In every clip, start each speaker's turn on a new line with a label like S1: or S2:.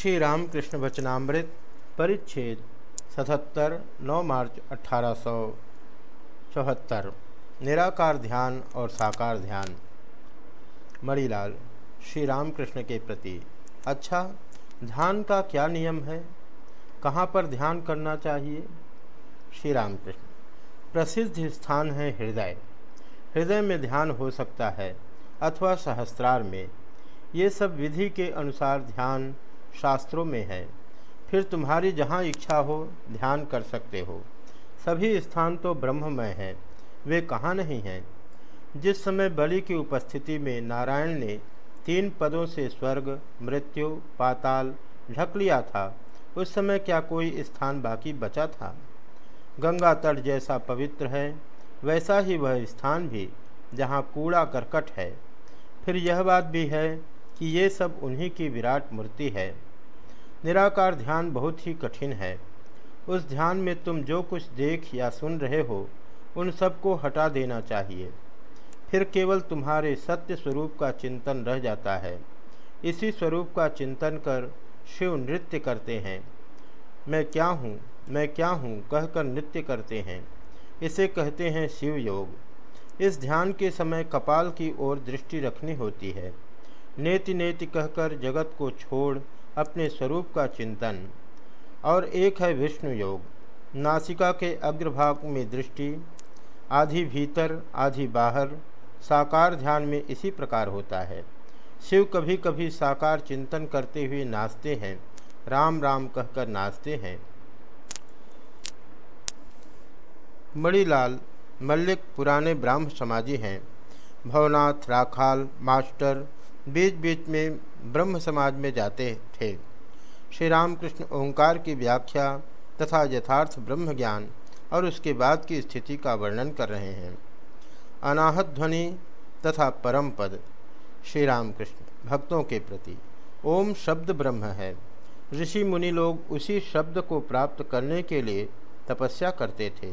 S1: श्री रामकृष्ण वचनामृत परिच्छेद सतहत्तर, नौ मार्च अठारह सौ चौहत्तर। निराकार ध्यान और साकार ध्यान। मणिलाल श्री रामकृष्ण के प्रति अच्छा ध्यान का क्या नियम है? कहाँ पर ध्यान करना चाहिए? श्री रामकृष्ण प्रसिद्ध स्थान है हृदय। हृदय में ध्यान हो सकता है अथवा सहस्त्रार में। ये सब विधि के अनुसार ध्यान शास्त्रों में है। फिर तुम्हारी जहाँ इच्छा हो, ध्यान कर सकते हो। सभी स्थान तो ब्रह्ममय हैं, वे कहाँ नहीं हैं? जिस समय बलि की उपस्थिति में नारायण ने तीन पदों से स्वर्ग, मृत्यु, पाताल, ढक लिया था, उस समय क्या कोई स्थान बाकी बचा था? गंगा तट जैसा पवित्र है, वैसा ही वह स्थान भी, जहाँ कूड़ा करकट है। फिर यह बात भी है कि ये सब उन्हीं की विराट मूर्ति है। निराकार ध्यान बहुत ही कठिन है। उस ध्यान में तुम जो कुछ देख या सुन रहे हो, उन सबको हटा देना चाहिए। फिर केवल तुम्हारे सत्य स्वरूप का चिंतन रह जाता है। इसी स्वरूप का चिंतन कर शिव नृत्य करते हैं। मैं क्या हूँ? मैं क्या हूँ? कहकर नृत्य करते हैं। इसे कहते हैं शिव योग इस ध्यान के समय कपाल की ओर दृष्टि रखनी होती है। नेति नेति कहकर जगत को छोड़ अपने स्वरूप का चिंतन। और एक है विष्णु योग, नासिका के अग्रभाग में दृष्टि, आधी भीतर, आधी बाहर, साकार ध्यान में इसी प्रकार होता है। शिव कभी कभी साकार चिंतन करते हुए नाचते हैं, राम राम कहकर नाचते हैं। मणिलाल, मल्लिक पुराने ब्राह्म समाजी हैं। भवनाथ, राखाल, मास्टर बीच बीच में ब्रह्म समाज में जाते थे। श्री रामकृष्ण ओंकार की व्याख्या तथा यथार्थ ब्रह्म ज्ञान और उसके बाद की स्थिति का वर्णन कर रहे हैं। अनाहत ध्वनि तथा परम पद, श्री रामकृष्ण, भक्तों के प्रति। ओम शब्द ब्रह्म है। ऋषि मुनि लोग उसी शब्द को प्राप्त करने के लिए तपस्या करते थे।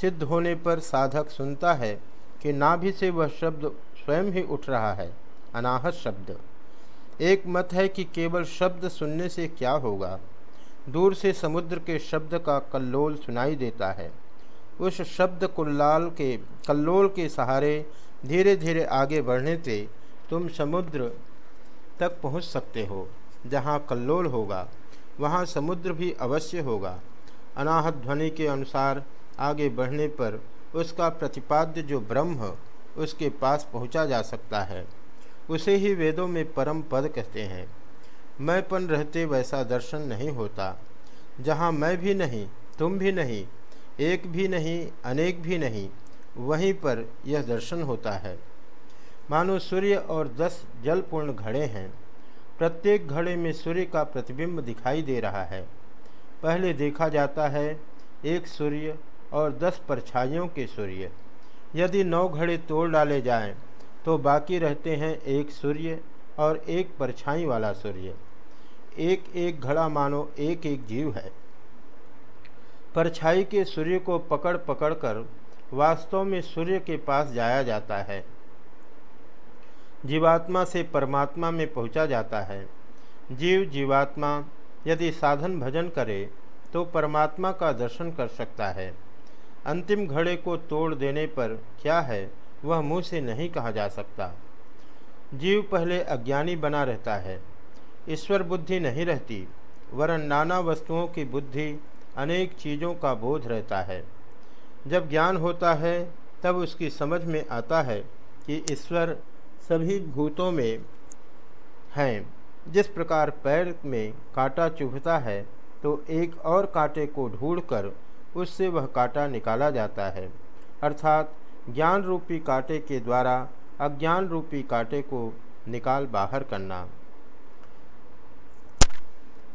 S1: सिद्ध होने पर साधक सुनता है कि नाभि से वह शब्द स्वयं ही उठ रहा है। अनाहत शब्द। एक मत है कि केवल शब्द सुनने से क्या होगा। दूर से समुद्र के शब्द का कल्लोल सुनाई देता है। उस शब्द कुल्लाल के, कल्लोल के सहारे धीरे धीरे आगे बढ़ने से तुम समुद्र तक पहुँच सकते हो, जहाँ कल्लोल होगा। वहाँ समुद्र भी अवश्य होगा। अनाहत ध्वनि के अनुसार आगे बढ़ने पर उसका प्रतिपाद्य जो ब्रह्म, उसके पास पहुँचा जा सकता है। उसे ही वेदों में परम पद कहते हैं। मैंपन रहते वैसा दर्शन नहीं होता। जहाँ मैं भी नहीं, तुम भी नहीं, एक भी नहीं, अनेक भी नहीं, वहीं पर यह दर्शन होता है। मानो सूर्य और दस जलपूर्ण घड़े हैं। प्रत्येक घड़े में सूर्य का प्रतिबिंब दिखाई दे रहा है। पहले देखा जाता है एक सूर्य और दस परछाइयों के सूर्य। यदि नौ घड़े तोड़ डाले जाएँ तो बाकी रहते हैं एक सूर्य और एक परछाई वाला सूर्य। एक एक घड़ा मानो एक एक जीव है। परछाई के सूर्य को पकड़ पकड़ कर वास्तव में सूर्य के पास जाया जाता है। जीवात्मा से परमात्मा में पहुँचा जाता है। जीव जीवात्मा यदि साधन भजन करे तो परमात्मा का दर्शन कर सकता है। अंतिम घड़े को तोड़ देने पर क्या है? वह मुँह से नहीं कहा जा सकता। जीव पहले अज्ञानी बना रहता है। ईश्वर बुद्धि नहीं रहती, वरन नाना वस्तुओं की बुद्धि अनेक चीज़ों का बोध रहता है। जब ज्ञान होता है, तब उसकी समझ में आता है कि ईश्वर सभी भूतों में हैं। जिस प्रकार पैर में कांटा चुभता है तो एक और कांटे को ढूंढकर उससे वह कांटा निकाला जाता है। अर्थात ज्ञान रूपी कांटे के द्वारा अज्ञान रूपी कांटे को निकाल बाहर करना।